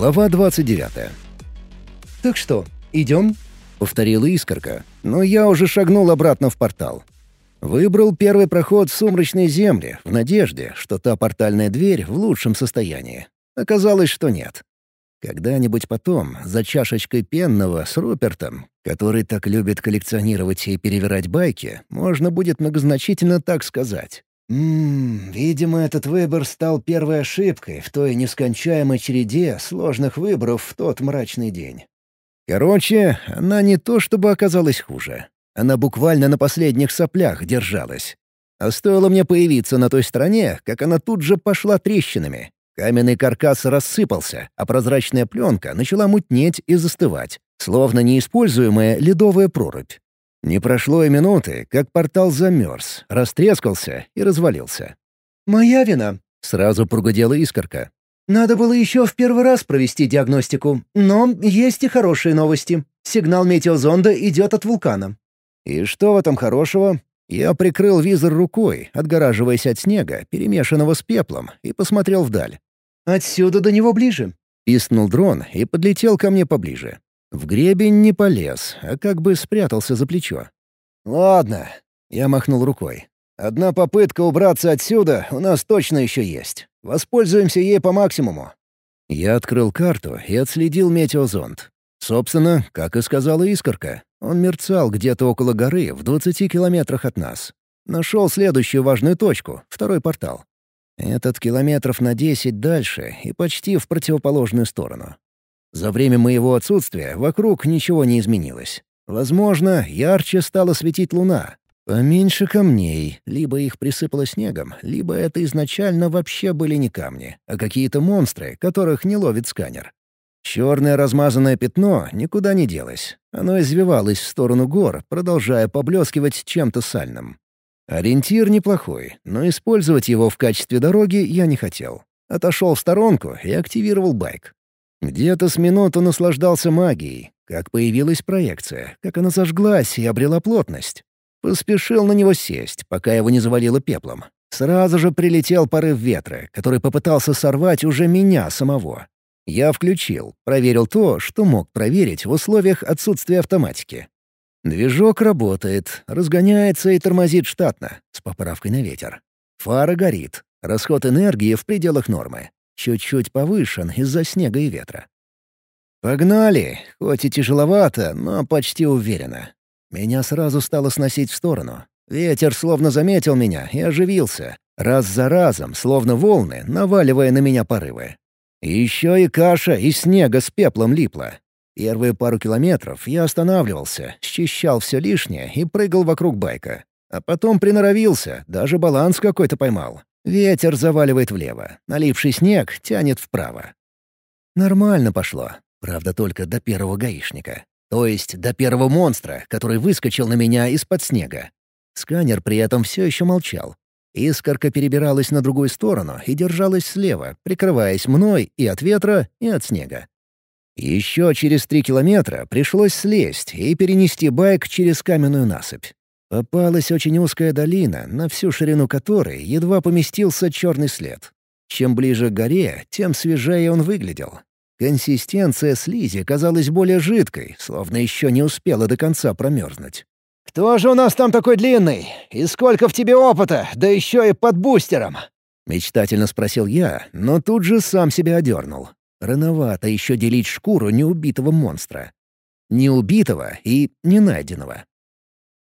Глава 29. «Так что, идем?» — повторила искорка, но я уже шагнул обратно в портал. Выбрал первый проход в сумрачные земли, в надежде, что та портальная дверь в лучшем состоянии. Оказалось, что нет. Когда-нибудь потом, за чашечкой пенного с Рупертом, который так любит коллекционировать и перевирать байки, можно будет многозначительно так сказать. «Ммм, видимо, этот выбор стал первой ошибкой в той нескончаемой череде сложных выборов в тот мрачный день». Короче, она не то чтобы оказалась хуже. Она буквально на последних соплях держалась. А стоило мне появиться на той стороне, как она тут же пошла трещинами. Каменный каркас рассыпался, а прозрачная пленка начала мутнеть и застывать, словно неиспользуемая ледовая прорубь. Не прошло и минуты, как портал замерз, растрескался и развалился. «Моя вина», — сразу прогудела искорка. «Надо было еще в первый раз провести диагностику, но есть и хорошие новости. Сигнал метеозонда идет от вулкана». «И что в этом хорошего?» Я прикрыл визор рукой, отгораживаясь от снега, перемешанного с пеплом, и посмотрел вдаль. «Отсюда до него ближе», — пискнул дрон и подлетел ко мне поближе. В гребень не полез, а как бы спрятался за плечо. «Ладно», — я махнул рукой. «Одна попытка убраться отсюда у нас точно еще есть. Воспользуемся ей по максимуму». Я открыл карту и отследил метеозонд. Собственно, как и сказала Искорка, он мерцал где-то около горы в 20 километрах от нас. Нашел следующую важную точку — второй портал. Этот километров на 10 дальше и почти в противоположную сторону. За время моего отсутствия вокруг ничего не изменилось. Возможно, ярче стала светить луна. Поменьше камней, либо их присыпало снегом, либо это изначально вообще были не камни, а какие-то монстры, которых не ловит сканер. Черное размазанное пятно никуда не делось. Оно извивалось в сторону гор, продолжая поблескивать чем-то сальным. Ориентир неплохой, но использовать его в качестве дороги я не хотел. Отошел в сторонку и активировал байк. Где-то с минуту наслаждался магией, как появилась проекция, как она зажглась и обрела плотность. Поспешил на него сесть, пока его не завалило пеплом. Сразу же прилетел порыв ветра, который попытался сорвать уже меня самого. Я включил, проверил то, что мог проверить в условиях отсутствия автоматики. Движок работает, разгоняется и тормозит штатно, с поправкой на ветер. Фара горит, расход энергии в пределах нормы чуть-чуть повышен из-за снега и ветра. Погнали, хоть и тяжеловато, но почти уверенно. Меня сразу стало сносить в сторону. Ветер словно заметил меня и оживился, раз за разом, словно волны, наваливая на меня порывы. еще и каша из снега с пеплом липла. Первые пару километров я останавливался, счищал все лишнее и прыгал вокруг байка. А потом приноровился, даже баланс какой-то поймал. Ветер заваливает влево, наливший снег тянет вправо. Нормально пошло, правда только до первого гаишника. То есть до первого монстра, который выскочил на меня из-под снега. Сканер при этом все еще молчал. Искорка перебиралась на другую сторону и держалась слева, прикрываясь мной и от ветра, и от снега. Еще через три километра пришлось слезть и перенести байк через каменную насыпь. Попалась очень узкая долина, на всю ширину которой едва поместился черный след. Чем ближе к горе, тем свежее он выглядел. Консистенция слизи казалась более жидкой, словно еще не успела до конца промерзнуть. «Кто же у нас там такой длинный? И сколько в тебе опыта, да еще и под бустером?» Мечтательно спросил я, но тут же сам себя одернул. Рановато еще делить шкуру неубитого монстра. Неубитого и ненайденного.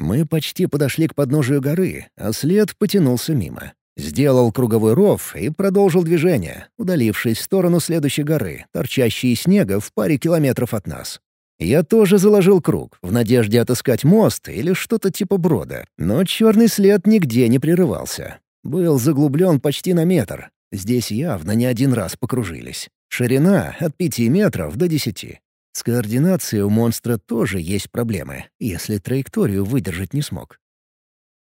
Мы почти подошли к подножию горы, а след потянулся мимо. Сделал круговой ров и продолжил движение, удалившись в сторону следующей горы, торчащей из снега в паре километров от нас. Я тоже заложил круг, в надежде отыскать мост или что-то типа брода, но черный след нигде не прерывался. Был заглублен почти на метр. Здесь явно не один раз покружились. Ширина — от пяти метров до десяти. С координацией у монстра тоже есть проблемы, если траекторию выдержать не смог.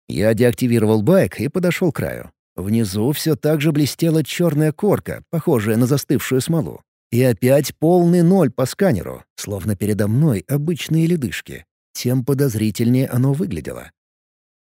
Я деактивировал байк и подошел к краю. Внизу все так же блестела черная корка, похожая на застывшую смолу. И опять полный ноль по сканеру, словно передо мной обычные ледышки. Тем подозрительнее оно выглядело.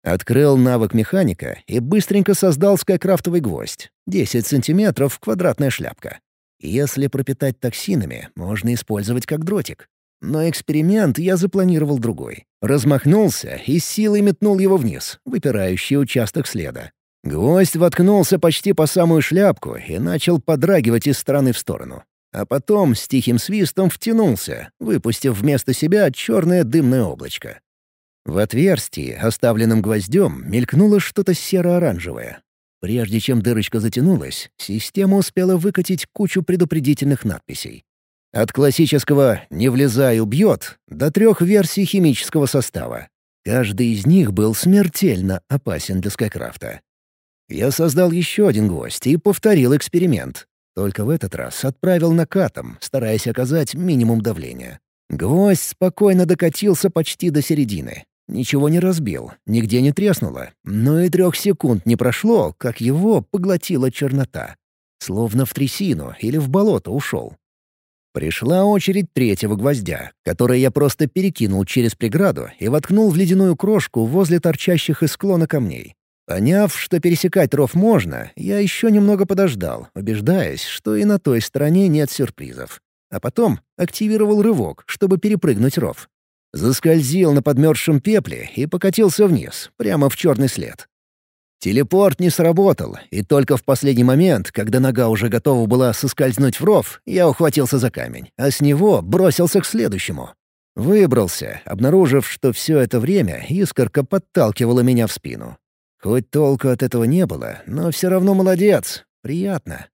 Открыл навык механика и быстренько создал скайкрафтовый гвоздь. 10 сантиметров квадратная шляпка. Если пропитать токсинами, можно использовать как дротик. Но эксперимент я запланировал другой. Размахнулся и силой метнул его вниз, выпирающий участок следа. Гвоздь воткнулся почти по самую шляпку и начал подрагивать из стороны в сторону. А потом с тихим свистом втянулся, выпустив вместо себя черное дымное облачко. В отверстии, оставленном гвоздем, мелькнуло что-то серо-оранжевое. Прежде чем дырочка затянулась, система успела выкатить кучу предупредительных надписей. От классического «не влезай, убьет» до трех версий химического состава. Каждый из них был смертельно опасен для Скайкрафта. Я создал еще один гвоздь и повторил эксперимент. Только в этот раз отправил накатом, стараясь оказать минимум давления. Гвоздь спокойно докатился почти до середины. Ничего не разбил, нигде не треснуло, но и трех секунд не прошло, как его поглотила чернота. Словно в трясину или в болото ушел. Пришла очередь третьего гвоздя, который я просто перекинул через преграду и воткнул в ледяную крошку возле торчащих из склона камней. Поняв, что пересекать ров можно, я еще немного подождал, убеждаясь, что и на той стороне нет сюрпризов. А потом активировал рывок, чтобы перепрыгнуть ров. Заскользил на подмерзшем пепле и покатился вниз, прямо в черный след. Телепорт не сработал, и только в последний момент, когда нога уже готова была соскользнуть в ров, я ухватился за камень, а с него бросился к следующему. Выбрался, обнаружив, что все это время искорка подталкивала меня в спину. Хоть толку от этого не было, но все равно молодец. Приятно.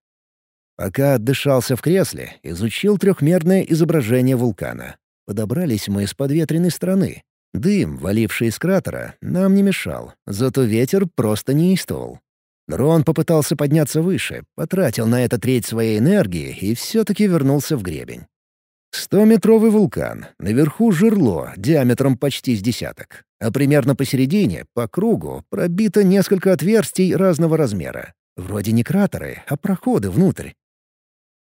Пока отдышался в кресле, изучил трехмерное изображение вулкана. Подобрались мы с подветренной стороны. Дым, валивший из кратера, нам не мешал, зато ветер просто неистовал. Дрон попытался подняться выше, потратил на это треть своей энергии и все-таки вернулся в гребень. Стометровый вулкан, наверху жерло диаметром почти с десяток, а примерно посередине, по кругу, пробито несколько отверстий разного размера. Вроде не кратеры, а проходы внутрь.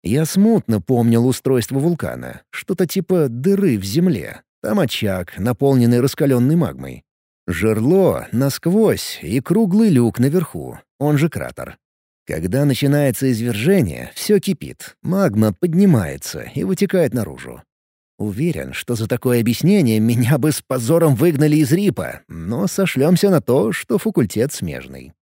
Я смутно помнил устройство вулкана, что-то типа дыры в земле. Там очаг, наполненный раскаленной магмой. Жерло насквозь и круглый люк наверху, он же кратер. Когда начинается извержение, все кипит, магма поднимается и вытекает наружу. Уверен, что за такое объяснение меня бы с позором выгнали из РИПа, но сошлемся на то, что факультет смежный.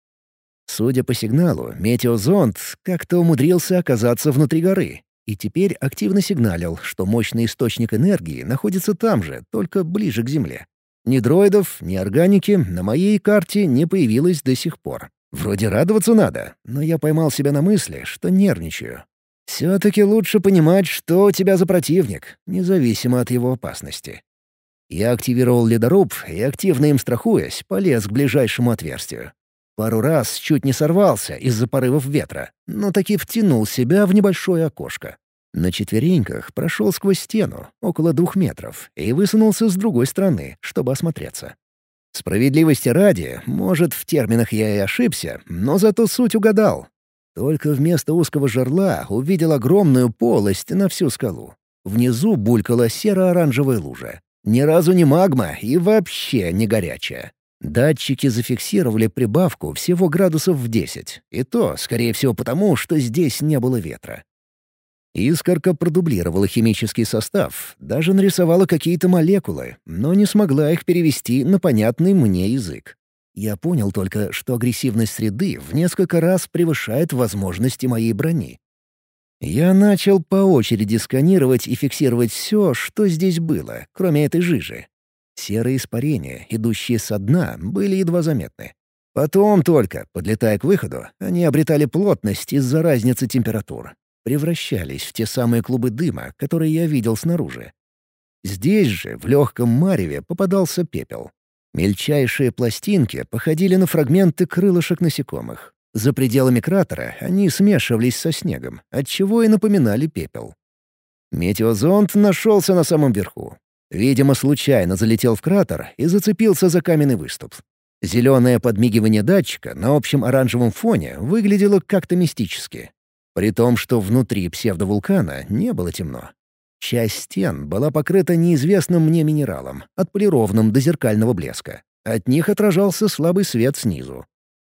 Судя по сигналу, метеозонд как-то умудрился оказаться внутри горы, и теперь активно сигналил, что мощный источник энергии находится там же, только ближе к Земле. Ни дроидов, ни органики на моей карте не появилось до сих пор. Вроде радоваться надо, но я поймал себя на мысли, что нервничаю. Все-таки лучше понимать, что у тебя за противник, независимо от его опасности. Я активировал ледоруб и, активно им страхуясь, полез к ближайшему отверстию. Пару раз чуть не сорвался из-за порывов ветра, но таки втянул себя в небольшое окошко. На четвереньках прошел сквозь стену, около двух метров, и высунулся с другой стороны, чтобы осмотреться. Справедливости ради, может, в терминах я и ошибся, но зато суть угадал. Только вместо узкого жерла увидел огромную полость на всю скалу. Внизу булькала серо-оранжевая лужа. Ни разу не магма и вообще не горячая. Датчики зафиксировали прибавку всего градусов в 10, и то, скорее всего, потому, что здесь не было ветра. Искорка продублировала химический состав, даже нарисовала какие-то молекулы, но не смогла их перевести на понятный мне язык. Я понял только, что агрессивность среды в несколько раз превышает возможности моей брони. Я начал по очереди сканировать и фиксировать все, что здесь было, кроме этой жижи. Серые испарения, идущие со дна, были едва заметны. Потом только, подлетая к выходу, они обретали плотность из-за разницы температур превращались в те самые клубы дыма, которые я видел снаружи. Здесь же, в легком мареве, попадался пепел. Мельчайшие пластинки походили на фрагменты крылышек насекомых. За пределами кратера они смешивались со снегом, отчего и напоминали пепел. Метеозонд нашелся на самом верху. Видимо, случайно залетел в кратер и зацепился за каменный выступ. Зеленое подмигивание датчика на общем оранжевом фоне выглядело как-то мистически. При том, что внутри псевдовулкана не было темно. Часть стен была покрыта неизвестным мне минералом, отполированным до зеркального блеска. От них отражался слабый свет снизу.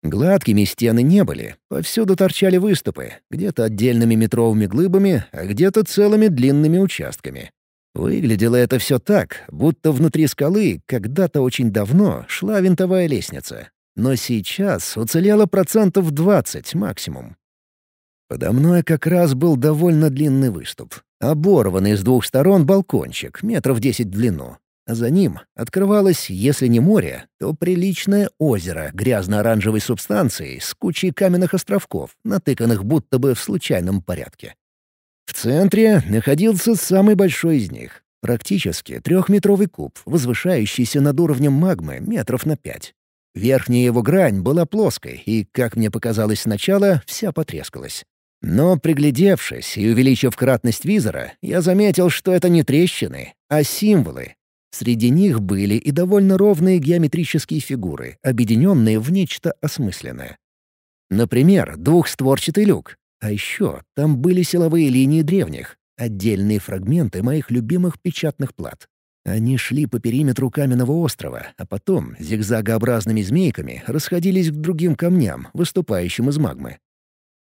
Гладкими стены не были, повсюду торчали выступы, где-то отдельными метровыми глыбами, а где-то целыми длинными участками. Выглядело это все так, будто внутри скалы когда-то очень давно шла винтовая лестница. Но сейчас уцелело процентов 20 максимум. Подо мной как раз был довольно длинный выступ. Оборванный с двух сторон балкончик, метров десять в длину. А за ним открывалось, если не море, то приличное озеро грязно-оранжевой субстанции с кучей каменных островков, натыканных будто бы в случайном порядке. В центре находился самый большой из них. Практически трехметровый куб, возвышающийся над уровнем магмы метров на пять. Верхняя его грань была плоской и, как мне показалось сначала, вся потрескалась. Но, приглядевшись и увеличив кратность визора, я заметил, что это не трещины, а символы. Среди них были и довольно ровные геометрические фигуры, объединенные в нечто осмысленное. Например, двухстворчатый люк, а еще там были силовые линии древних, отдельные фрагменты моих любимых печатных плат. Они шли по периметру каменного острова, а потом зигзагообразными змейками расходились к другим камням, выступающим из магмы.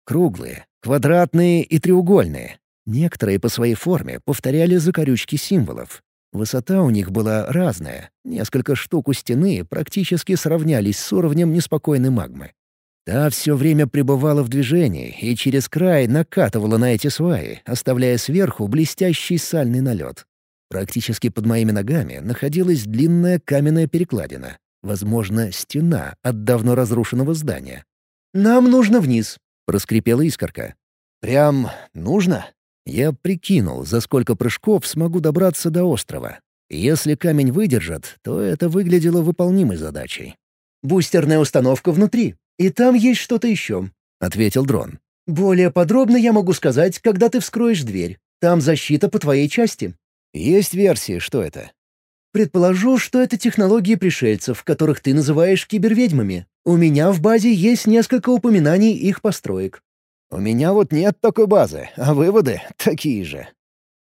Круглые, квадратные и треугольные. Некоторые по своей форме повторяли закорючки символов. Высота у них была разная. Несколько штук у стены практически сравнялись с уровнем неспокойной магмы. Та все время пребывала в движении и через край накатывала на эти сваи, оставляя сверху блестящий сальный налет. Практически под моими ногами находилась длинная каменная перекладина. Возможно, стена от давно разрушенного здания. «Нам нужно вниз», — проскрипела искорка. «Прям нужно?» Я прикинул, за сколько прыжков смогу добраться до острова. Если камень выдержит, то это выглядело выполнимой задачей. «Бустерная установка внутри. И там есть что-то еще», — ответил дрон. «Более подробно я могу сказать, когда ты вскроешь дверь. Там защита по твоей части». «Есть версии, что это?» «Предположу, что это технологии пришельцев, которых ты называешь киберведьмами. У меня в базе есть несколько упоминаний их построек». «У меня вот нет такой базы, а выводы такие же».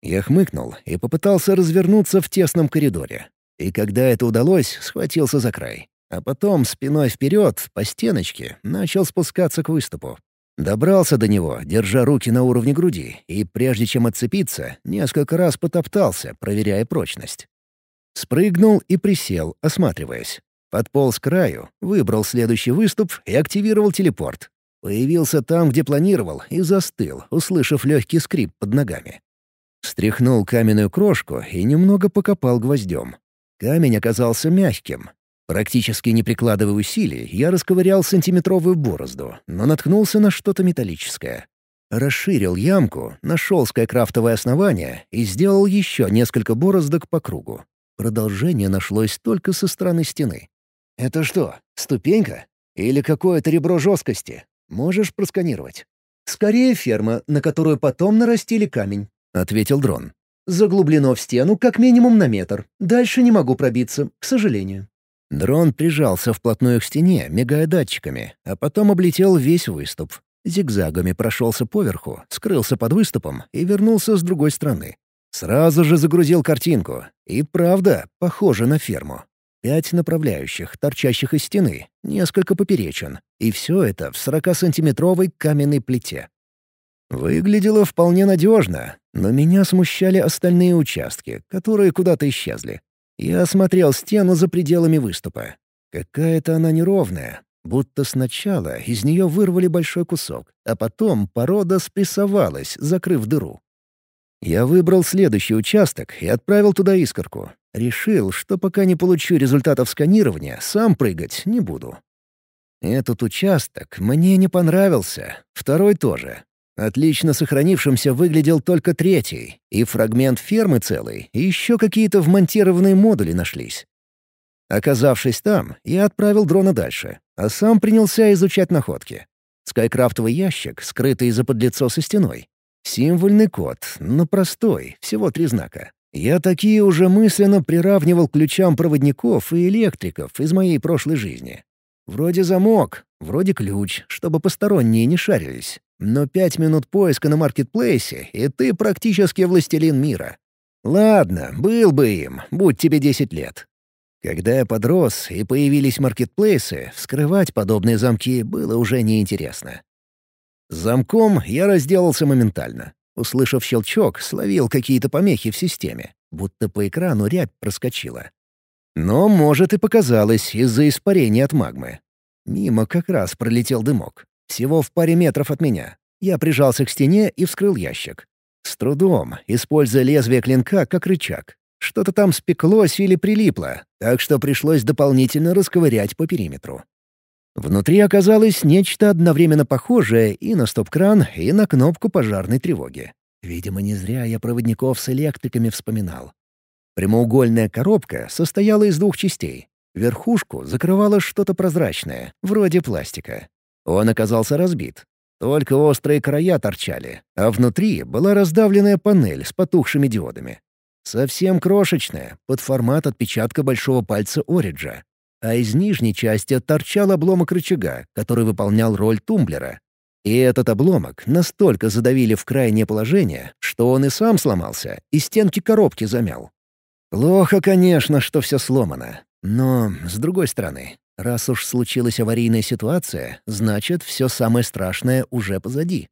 Я хмыкнул и попытался развернуться в тесном коридоре. И когда это удалось, схватился за край. А потом спиной вперед, по стеночке, начал спускаться к выступу. Добрался до него, держа руки на уровне груди, и прежде чем отцепиться, несколько раз потоптался, проверяя прочность. Спрыгнул и присел, осматриваясь. Подполз к краю, выбрал следующий выступ и активировал телепорт. Появился там, где планировал, и застыл, услышав легкий скрип под ногами. Стряхнул каменную крошку и немного покопал гвоздем. Камень оказался мягким, Практически не прикладывая усилий, я расковырял сантиметровую борозду, но наткнулся на что-то металлическое. Расширил ямку, нашел скайкрафтовое основание и сделал еще несколько бороздок по кругу. Продолжение нашлось только со стороны стены. «Это что, ступенька? Или какое-то ребро жесткости? Можешь просканировать?» «Скорее ферма, на которую потом нарастили камень», — ответил дрон. «Заглублено в стену как минимум на метр. Дальше не могу пробиться, к сожалению». Дрон прижался вплотную к стене, мигая датчиками, а потом облетел весь выступ. Зигзагами прошелся поверху, скрылся под выступом и вернулся с другой стороны. Сразу же загрузил картинку. И правда, похоже на ферму. Пять направляющих, торчащих из стены, несколько поперечен. И все это в 40-сантиметровой каменной плите. Выглядело вполне надежно, но меня смущали остальные участки, которые куда-то исчезли. Я осмотрел стену за пределами выступа. Какая-то она неровная, будто сначала из нее вырвали большой кусок, а потом порода спрессовалась, закрыв дыру. Я выбрал следующий участок и отправил туда искорку. Решил, что пока не получу результатов сканирования, сам прыгать не буду. Этот участок мне не понравился, второй тоже. Отлично сохранившимся выглядел только третий, и фрагмент фермы целый, и еще какие-то вмонтированные модули нашлись. Оказавшись там, я отправил дрона дальше, а сам принялся изучать находки. Скайкрафтовый ящик, скрытый за подлицо со стеной. Символьный код, но простой, всего три знака. Я такие уже мысленно приравнивал к ключам проводников и электриков из моей прошлой жизни. Вроде замок, вроде ключ, чтобы посторонние не шарились. Но пять минут поиска на маркетплейсе, и ты практически властелин мира. Ладно, был бы им, будь тебе десять лет. Когда я подрос и появились маркетплейсы, вскрывать подобные замки было уже неинтересно. С замком я разделался моментально. Услышав щелчок, словил какие-то помехи в системе, будто по экрану рябь проскочила. Но, может, и показалось из-за испарения от магмы. Мимо как раз пролетел дымок. Всего в паре метров от меня. Я прижался к стене и вскрыл ящик. С трудом, используя лезвие клинка как рычаг. Что-то там спеклось или прилипло, так что пришлось дополнительно расковырять по периметру. Внутри оказалось нечто одновременно похожее и на стоп-кран, и на кнопку пожарной тревоги. Видимо, не зря я проводников с электриками вспоминал. Прямоугольная коробка состояла из двух частей. Верхушку закрывало что-то прозрачное, вроде пластика. Он оказался разбит. Только острые края торчали, а внутри была раздавленная панель с потухшими диодами. Совсем крошечная, под формат отпечатка большого пальца Ориджа. А из нижней части торчал обломок рычага, который выполнял роль тумблера. И этот обломок настолько задавили в крайнее положение, что он и сам сломался, и стенки коробки замял. Плохо, конечно, что все сломано. Но, с другой стороны, раз уж случилась аварийная ситуация, значит, все самое страшное уже позади.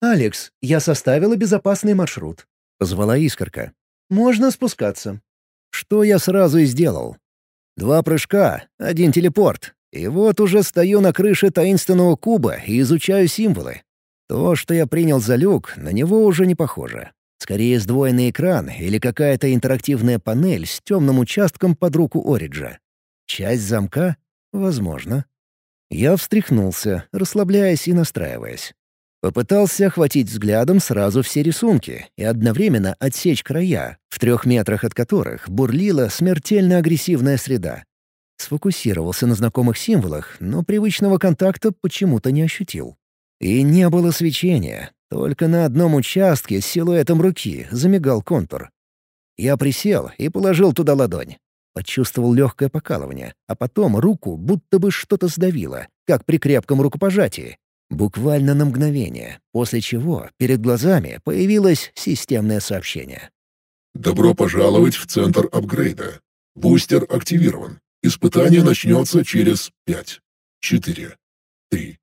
«Алекс, я составила безопасный маршрут», — позвала искорка. Можно спускаться». Что я сразу и сделал. Два прыжка, один телепорт. И вот уже стою на крыше таинственного куба и изучаю символы. То, что я принял за люк, на него уже не похоже. Скорее сдвоенный экран или какая-то интерактивная панель с темным участком под руку Ориджа. Часть замка? Возможно. Я встряхнулся, расслабляясь и настраиваясь. Попытался охватить взглядом сразу все рисунки и одновременно отсечь края, в трех метрах от которых бурлила смертельно агрессивная среда. Сфокусировался на знакомых символах, но привычного контакта почему-то не ощутил. И не было свечения, только на одном участке с силуэтом руки замигал контур. Я присел и положил туда ладонь. Почувствовал легкое покалывание, а потом руку будто бы что-то сдавило, как при крепком рукопожатии. Буквально на мгновение, после чего перед глазами появилось системное сообщение. «Добро пожаловать в центр апгрейда. Бустер активирован. Испытание начнется через пять, четыре, три,